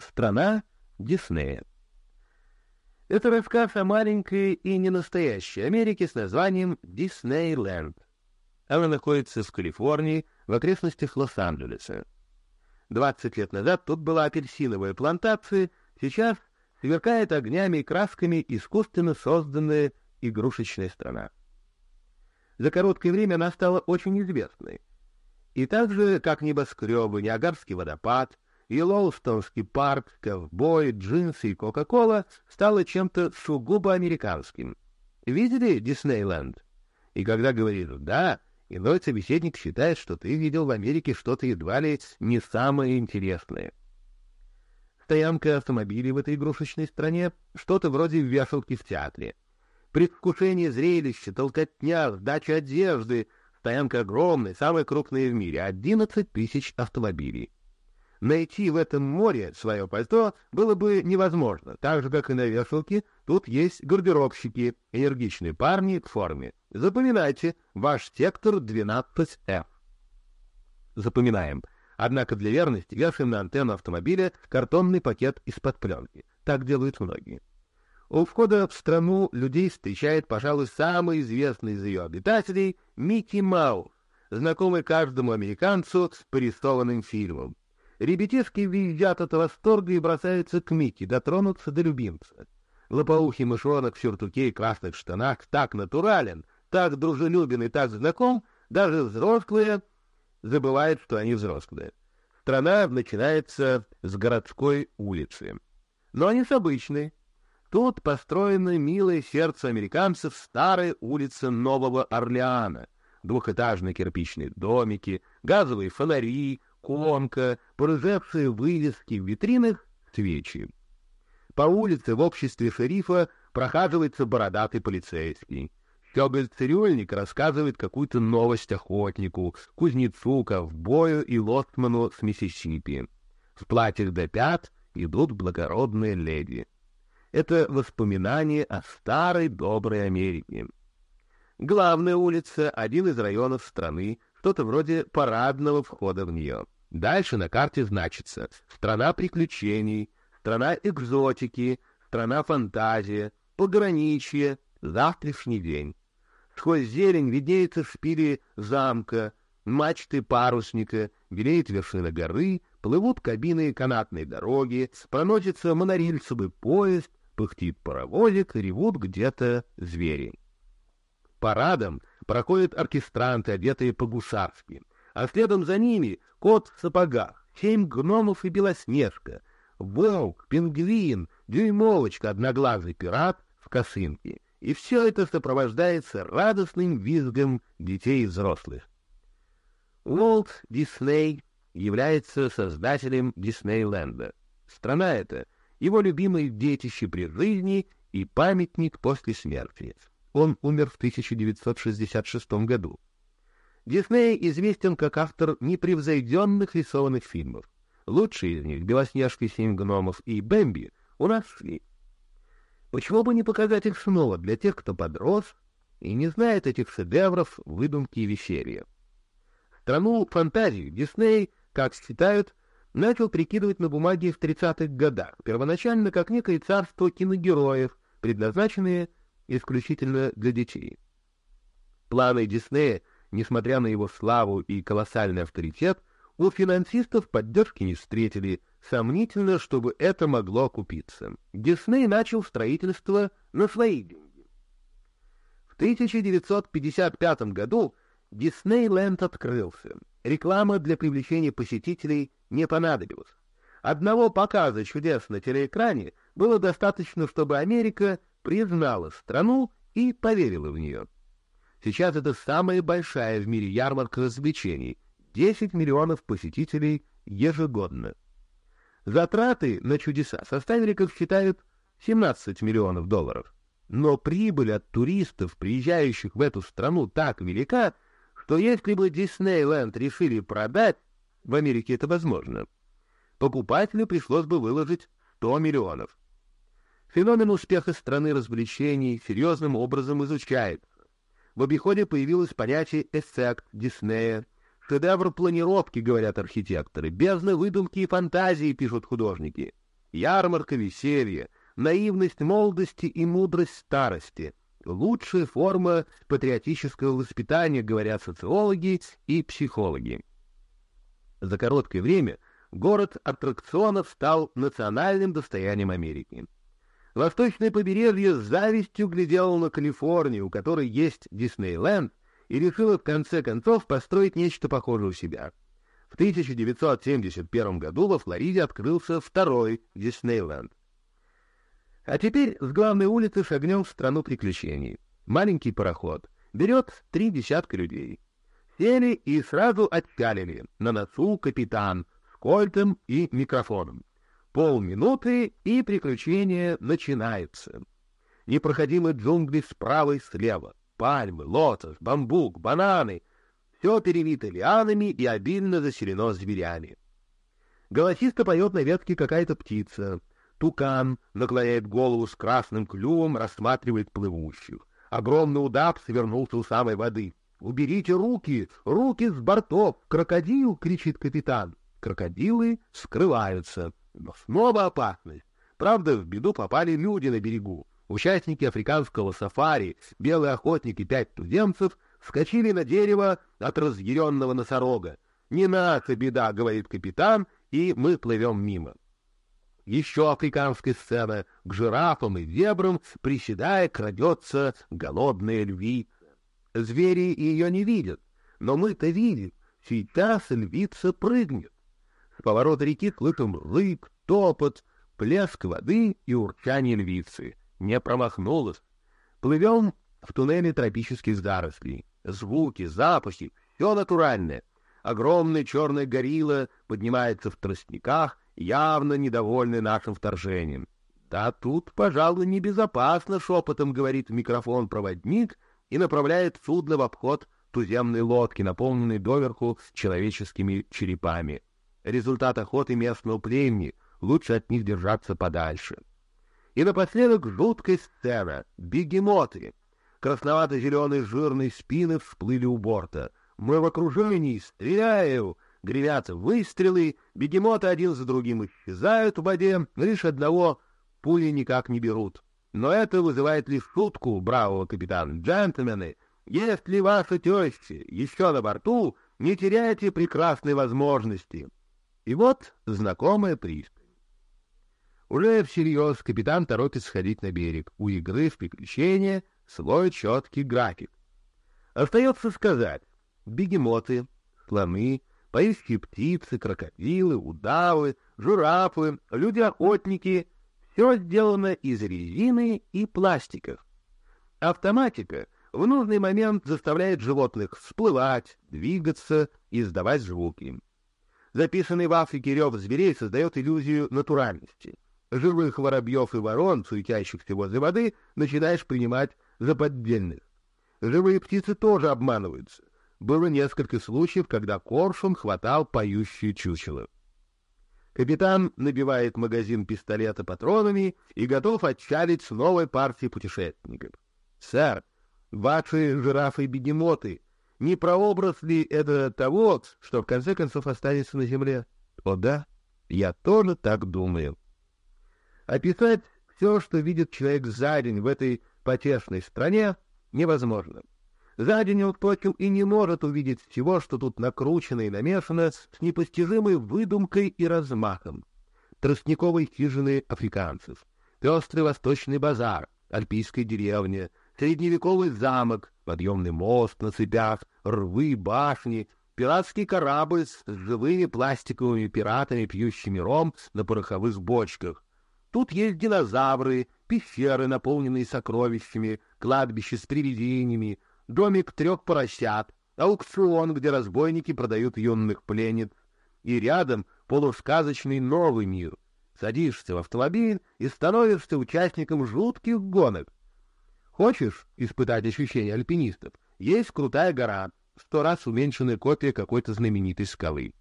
Страна Диснея. Это рассказ о маленькой и ненастоящей Америке с названием Диснейленд. Она находится в Калифорнии, в окрестностях Лос-Анджелеса. 20 лет назад тут была апельсиновая плантация, сейчас сверкает огнями и красками искусственно созданная игрушечная страна. За короткое время она стала очень известной. И так же, как небоскребы, Ниагарский водопад, Йеллоустонский парк, ковбой, джинсы и Кока-Кола стало чем-то сугубо американским. Видели Диснейленд? И когда говорит «да», иной собеседник считает, что ты видел в Америке что-то едва ли не самое интересное. Стоянка автомобилей в этой игрушечной стране — что-то вроде вешалки в театре. Предвкушение зрелища, толкотня, сдача одежды. Стоянка огромная, самая крупная в мире — 11 тысяч автомобилей. Найти в этом море свое пальто было бы невозможно, так же, как и на вешалке, тут есть гардеробщики, энергичные парни в форме. Запоминайте, ваш сектор 12F. Запоминаем. Однако для верности вешаем на антенну автомобиля картонный пакет из-под пленки. Так делают многие. У входа в страну людей встречает, пожалуй, самый известный из ее обитателей Микки Маус, знакомый каждому американцу с порисованным фильмом. Ребятишки визжат от восторга и бросаются к Микки, дотронуться до любимца. Лопоухий мышонок в сюртуке и красных штанах так натурален, так дружелюбен и так знаком, даже взрослые забывают, что они взрослые. Страна начинается с городской улицы. Но не с обычной. Тут построено милое сердце американцев старая улица Нового Орлеана. Двухэтажные кирпичные домики, газовые фонари, конка, порыжевшие вывески в витринах, свечи. По улице в обществе шерифа прохаживается бородатый полицейский. Щеголь-цирюльник рассказывает какую-то новость охотнику, кузнецу, ковбою и лоцману с Миссисипи. В платьях до пят идут благородные леди. Это воспоминание о старой доброй Америке. Главная улица — один из районов страны, что-то вроде парадного входа в нее. Дальше на карте значится «Страна приключений», «Страна экзотики», «Страна фантазии», «Пограничье», «Завтрашний день». Сквозь зелень виднеется шпили замка, мачты парусника, белеет вершина горы, плывут кабины канатной дороги, проносится монорельсовый поезд, пыхтит паровозик, ревут где-то звери. Парадом проходят оркестранты, одетые по-гусарски, а следом за ними кот в сапогах, семь гномов и белоснежка, волк, пингвин, дюймовочка, одноглазый пират в косынке. И все это сопровождается радостным визгом детей и взрослых. Уолт Дисней является создателем Диснейленда. Страна эта — его любимое детище при жизни и памятник после смерти. Он умер в 1966 году. Дисней известен как автор непревзойденных рисованных фильмов. Лучшие из них «Белоснежка и семь гномов» и «Бэмби» у нас шли. Почему бы не показать их снова для тех, кто подрос и не знает этих шедевров, выдумки и веселья? Страну фантазии Дисней, как считают, начал прикидывать на бумаге в 30-х годах, первоначально как некое царство киногероев, предназначенные исключительно для детей. Планы Диснея, несмотря на его славу и колоссальный авторитет, у финансистов поддержки не встретили, сомнительно, чтобы это могло окупиться. Дисней начал строительство на свои деньги. В 1955 году Диснейленд открылся. Реклама для привлечения посетителей не понадобилась. Одного показа чудес на телеэкране было достаточно, чтобы Америка признала страну и поверила в нее. Сейчас это самая большая в мире ярмарка развлечений — 10 миллионов посетителей ежегодно. Затраты на чудеса составили, как считают, 17 миллионов долларов. Но прибыль от туристов, приезжающих в эту страну, так велика, что если бы Диснейленд решили продать, в Америке это возможно, покупателю пришлось бы выложить 100 миллионов. Феномен успеха страны развлечений серьезным образом изучается. В обиходе появилось понятие «эффект Диснея», Шедевр планировки, говорят архитекторы, бездна выдумки и фантазии, пишут художники. ярмарка веселья, наивность молодости и мудрость старости — лучшая форма патриотического воспитания, говорят социологи и психологи. За короткое время город аттракционов стал национальным достоянием Америки. Восточное побережье с завистью глядело на Калифорнию, у которой есть Диснейленд, и решила в конце концов построить нечто похожее у себя. В 1971 году во Флориде открылся второй Диснейленд. А теперь с главной улицы шагнем в страну приключений. Маленький пароход берет три десятка людей. Сели и сразу отчалили. На носу капитан с кольтом и микрофоном. Полминуты, и приключение начинается. Непроходимые джунгли справа и слева пальмы, лотос, бамбук, бананы. Все перевито лианами и обильно заселено зверями. Голосисто поет на ветке какая-то птица. Тукан наклоняет голову с красным клювом, рассматривает плывущих. Огромный удав свернулся у самой воды. «Уберите руки! Руки с бортов! Крокодил!» — кричит капитан. Крокодилы скрываются. Но снова опасность. Правда, в беду попали люди на берегу. Участники африканского сафари, белый охотник и пять туземцев вскочили на дерево от разъяренного носорога. «Не наша беда», — говорит капитан, и мы плывем мимо. Еще африканская сцена. К жирафам и зебрам, приседая, крадется голодная львица. Звери ее не видят, но мы-то видим. Сейчас львица прыгнет. С поворота реки слышим рык, топот, плеск воды и урчание львицы не промахнулась. Плывем в туннеле тропических зарослей. Звуки, запахи — все натуральное. Огромный черный горилла поднимается в тростниках, явно недовольный нашим вторжением. Да тут, пожалуй, небезопасно, шепотом говорит в микрофон проводник и направляет судно в обход туземной лодки, наполненной доверху человеческими черепами. Результат охоты местного племени, лучше от них держаться подальше. И напоследок жуткая сцена — бегемоты. Красновато-зеленые жирные спины всплыли у борта. Мы в окружении, стреляю! Гремят выстрелы, бегемоты один за другим исчезают в воде, лишь одного пули никак не берут. Но это вызывает лишь шутку бравого капитана. Джентльмены, если ваша теща еще на борту, не теряйте прекрасной возможности. И вот знакомая пристань. Уже всерьез капитан торопится сходить на берег. У игры в приключения свой четкий график. Остается сказать, бегемоты, слоны, поиски птицы, крокодилы, удавы, жирафы, люди-охотники — все сделано из резины и пластиков. Автоматика в нужный момент заставляет животных всплывать, двигаться и издавать звуки. Записанный в Африке рев зверей создает иллюзию натуральности — живых воробьев и ворон, суетящихся возле воды, начинаешь принимать за поддельных. Живые птицы тоже обманываются. Было несколько случаев, когда коршун хватал поющие чучело. Капитан набивает магазин пистолета патронами и готов отчалить с новой партией путешественников. «Сэр, ваши жирафы-бегемоты, не прообраз ли это того, что в конце концов останется на земле?» «О да, я тоже так думаю». Описать все, что видит человек за день в этой потешной стране, невозможно. За день он, впрочем, и не может увидеть всего, что тут накручено и намешано с непостижимой выдумкой и размахом. Тростниковой хижины африканцев, пестрый восточный базар, альпийская деревня, средневековый замок, подъемный мост на цепях, рвы, башни, пиратский корабль с живыми пластиковыми пиратами, пьющими ром на пороховых бочках, Тут есть динозавры, пещеры, наполненные сокровищами, кладбище с привидениями, домик трех поросят, аукцион, где разбойники продают юных пленниц, и рядом полусказочный новый мир. Садишься в автомобиль и становишься участником жутких гонок. Хочешь испытать ощущения альпинистов? Есть крутая гора, сто раз уменьшенная копия какой-то знаменитой скалы.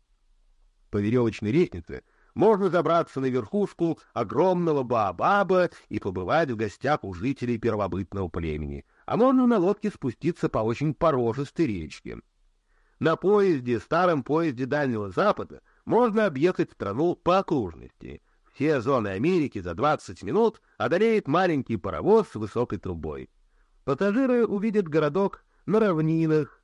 По веревочной лестнице — можно забраться на верхушку огромного Баобаба и побывать в гостях у жителей первобытного племени, а можно на лодке спуститься по очень порожистой речке. На поезде, старом поезде Дальнего Запада, можно объехать страну по окружности. Все зоны Америки за 20 минут одолеет маленький паровоз с высокой трубой. Пассажиры увидят городок на равнинах,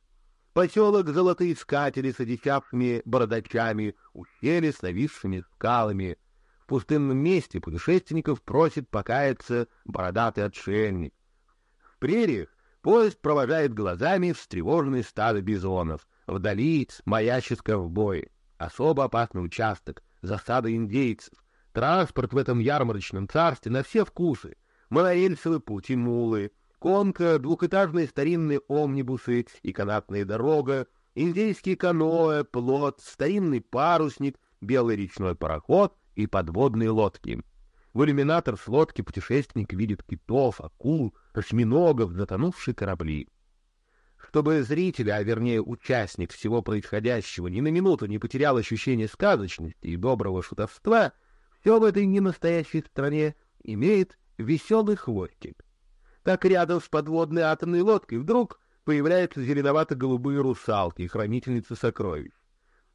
поселок Золотые Искатели с одичавшими бородачами, ущелье с нависшими скалами. В пустынном месте путешественников просит покаяться бородатый отшельник. В прериях поезд провожает глазами встревоженные стадо бизонов. Вдали маячит ковбой. Особо опасный участок — засада индейцев. Транспорт в этом ярмарочном царстве на все вкусы. Монорельсовый путь и мулы, конка, двухэтажные старинные омнибусы и канатная дорога, индейские каноэ, плот, старинный парусник, белый речной пароход и подводные лодки. В иллюминатор с лодки путешественник видит китов, акул, осьминогов, затонувшие корабли. Чтобы зритель, а вернее участник всего происходящего, ни на минуту не потерял ощущение сказочности и доброго шутовства, все в этой ненастоящей стране имеет веселый хвостик. Так рядом с подводной атомной лодкой вдруг появляются зеленовато-голубые русалки, хранительницы сокровищ.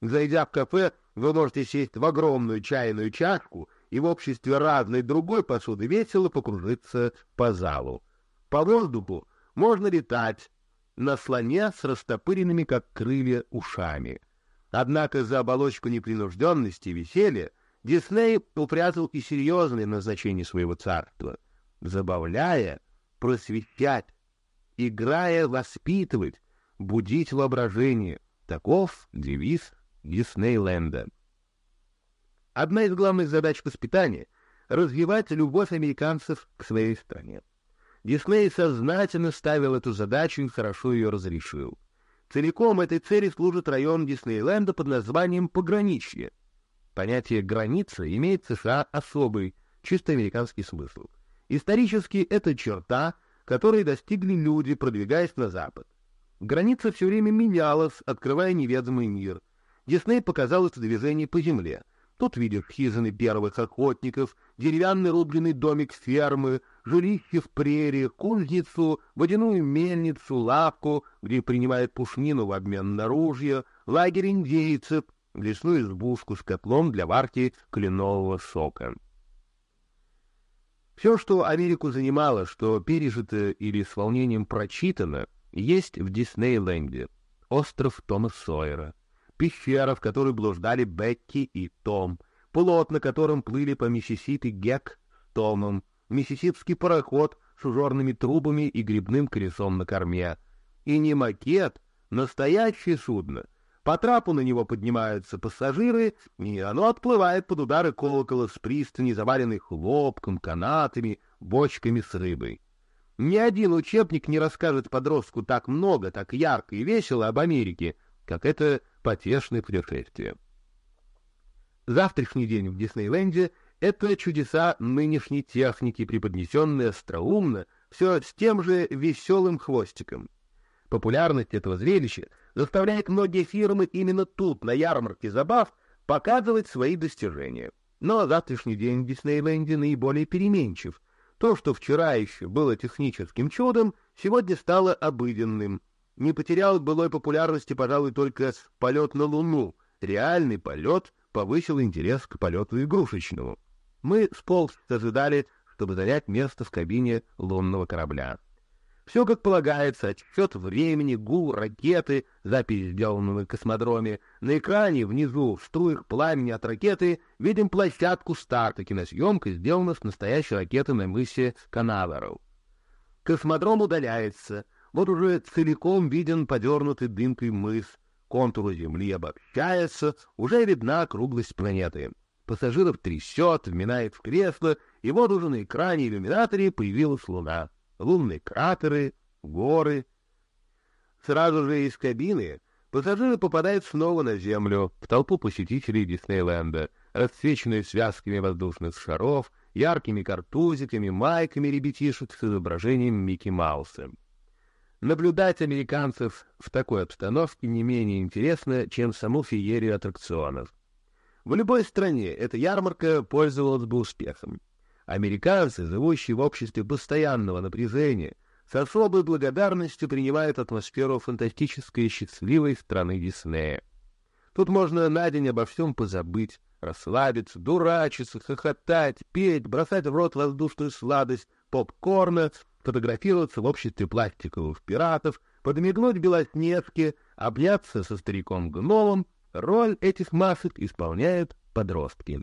Зайдя в кафе, вы можете сесть в огромную чайную чашку и в обществе разной другой посуды весело покружиться по залу. По воздуху можно летать на слоне с растопыренными, как крылья, ушами. Однако за оболочку непринужденности и веселья Дисней упрятал и серьезное назначение своего царства, забавляя, просвещать, играя, воспитывать, будить воображение. Таков девиз Диснейленда. Одна из главных задач воспитания — развивать любовь американцев к своей стране. Дисней сознательно ставил эту задачу и хорошо ее разрешил. Целиком этой цели служит район Диснейленда под названием «Пограничье», Понятие «граница» имеет в США особый, чисто американский смысл. Исторически это черта, которой достигли люди, продвигаясь на запад. Граница все время менялась, открывая неведомый мир. Дисней показал это движение по земле. Тут видишь хижины первых охотников, деревянный рубленый домик фермы, жилище в прерии, кузницу, водяную мельницу, лавку, где принимают пушнину в обмен на ружья, лагерь индейцев — лесную избушку с котлом для варки кленового сока. Все, что Америку занимало, что пережито или с волнением прочитано, есть в Диснейленде. Остров Тома Сойера, пещера, в которой блуждали Бекки и Том, плот, на котором плыли по Миссисипи Гек с Томом, миссисипский пароход с ужорными трубами и грибным колесом на корме. И не макет, настоящее судно — по трапу на него поднимаются пассажиры, и оно отплывает под удары колокола с пристани, заваленной хлопком, канатами, бочками с рыбой. Ни один учебник не расскажет подростку так много, так ярко и весело об Америке, как это потешное путешествие. Завтрашний день в Диснейленде — это чудеса нынешней техники, преподнесенные остроумно, все с тем же веселым хвостиком. Популярность этого зрелища заставляет многие фирмы именно тут, на ярмарке забав, показывать свои достижения. Но завтрашний день в Диснейленде наиболее переменчив. То, что вчера еще было техническим чудом, сегодня стало обыденным. Не потерял былой популярности, пожалуй, только полет на Луну. Реальный полет повысил интерес к полету игрушечному. Мы с полчаса ожидали, чтобы занять место в кабине лунного корабля. Все как полагается, отсчет времени, гул, ракеты, запись сделана на космодроме. На экране внизу, в струях пламени от ракеты, видим площадку старта. Киносъемка сделана с настоящей ракеты на мысе Канаверал. Космодром удаляется. Вот уже целиком виден подернутый дымкой мыс. Контуры Земли обобщается, уже видна округлость планеты. Пассажиров трясет, вминает в кресло, и вот уже на экране иллюминаторе появилась Луна лунные кратеры, горы. Сразу же из кабины пассажиры попадают снова на Землю, в толпу посетителей Диснейленда, расцвеченную связками воздушных шаров, яркими картузиками, майками ребятишек с изображением Микки Мауса. Наблюдать американцев в такой обстановке не менее интересно, чем саму феерию аттракционов. В любой стране эта ярмарка пользовалась бы успехом. Американцы, живущие в обществе постоянного напряжения, с особой благодарностью принимают атмосферу фантастической и счастливой страны Диснея. Тут можно на день обо всем позабыть, расслабиться, дурачиться, хохотать, петь, бросать в рот воздушную сладость попкорна, фотографироваться в обществе пластиковых пиратов, подмигнуть Белоснежке, обняться со стариком-гномом. Роль этих масок исполняют подростки.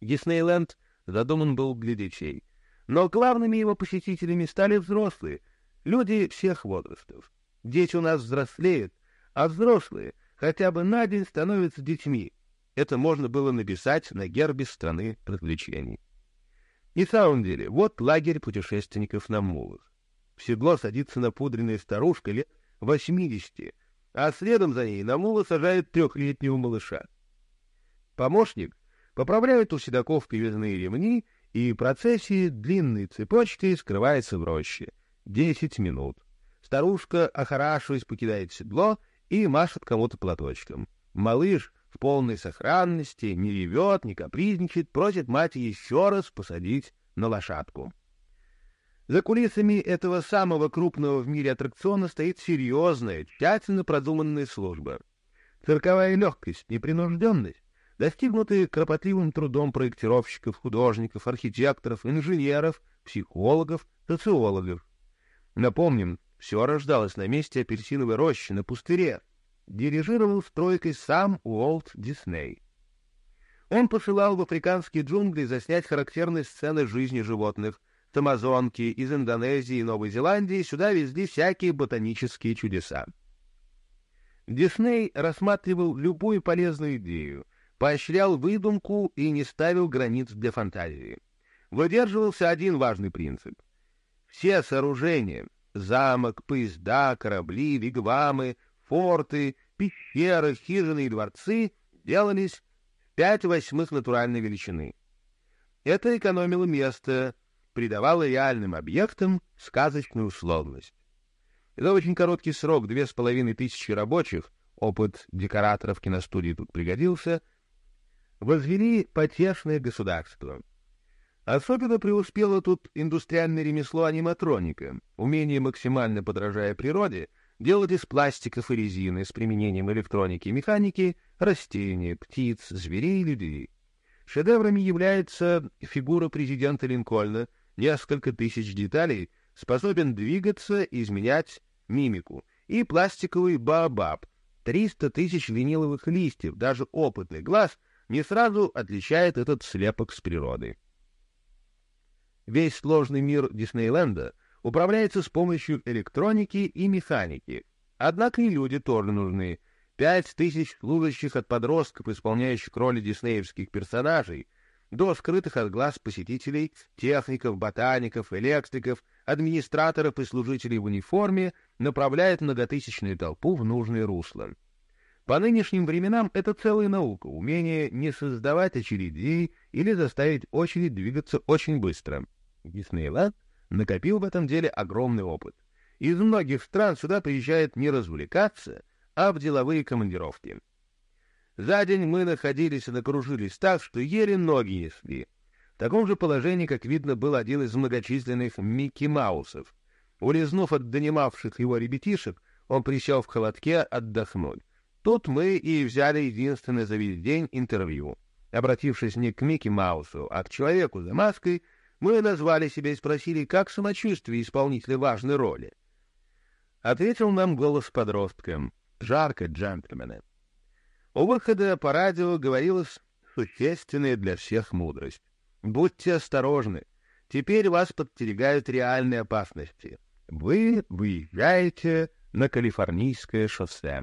Диснейленд задуман был для детей, но главными его посетителями стали взрослые, люди всех возрастов. Дети у нас взрослеют, а взрослые хотя бы на день становятся детьми. Это можно было написать на гербе страны развлечений. И в самом деле, вот лагерь путешественников на мулах. В седло садится напудренная старушка лет восьмидесяти, а следом за ней на мула сажают трехлетнего малыша. Помощник поправляет у седаков привязанные ремни, и процессия длинной цепочкой скрывается в роще. Десять минут. Старушка, охорашиваясь, покидает седло и машет кому-то платочком. Малыш в полной сохранности, не ревет, не капризничает, просит мать еще раз посадить на лошадку. За кулисами этого самого крупного в мире аттракциона стоит серьезная, тщательно продуманная служба. Цирковая легкость, непринужденность, достигнутые кропотливым трудом проектировщиков, художников, архитекторов, инженеров, психологов, социологов. Напомним, все рождалось на месте апельсиновой рощи на пустыре. Дирижировал стройкой сам Уолт Дисней. Он посылал в африканские джунгли заснять характерные сцены жизни животных. С из Индонезии и Новой Зеландии сюда везли всякие ботанические чудеса. Дисней рассматривал любую полезную идею, поощрял выдумку и не ставил границ для фантазии. Выдерживался один важный принцип. Все сооружения, замок, поезда, корабли, вигвамы, форты, пещеры, хижины и дворцы делались в пять восьмых натуральной величины. Это экономило место, придавало реальным объектам сказочную условность. За очень короткий срок, две с половиной тысячи рабочих, опыт декораторов киностудии тут пригодился, возвели потешное государство — Особенно преуспело тут индустриальное ремесло аниматроника, умение максимально подражая природе, делать из пластиков и резины с применением электроники и механики растения, птиц, зверей и людей. Шедеврами является фигура президента Линкольна, несколько тысяч деталей, способен двигаться и изменять мимику, и пластиковый баобаб, 300 тысяч виниловых листьев, даже опытный глаз не сразу отличает этот слепок с природы. Весь сложный мир Диснейленда управляется с помощью электроники и механики. Однако и люди тоже нужны. Пять тысяч служащих от подростков, исполняющих роли диснеевских персонажей, до скрытых от глаз посетителей, техников, ботаников, электриков, администраторов и служителей в униформе направляют многотысячную толпу в нужное русло. По нынешним временам это целая наука, умение не создавать очередей или заставить очередь двигаться очень быстро. Диснейленд накопил в этом деле огромный опыт. Из многих стран сюда приезжают не развлекаться, а в деловые командировки. За день мы находились и накружились так, что еле ноги несли. В таком же положении, как видно, был один из многочисленных Микки Маусов. Улизнув от донимавших его ребятишек, он присел в холодке отдохнуть. Тут мы и взяли единственное за весь день интервью. Обратившись не к Микки Маусу, а к человеку за маской — мы назвали себя и спросили, как самочувствие исполнителя важной роли. Ответил нам голос подростка. Жарко, джентльмены. У выхода по радио говорилось существенная для всех мудрость. Будьте осторожны. Теперь вас подстерегают реальные опасности. Вы выезжаете на Калифорнийское шоссе.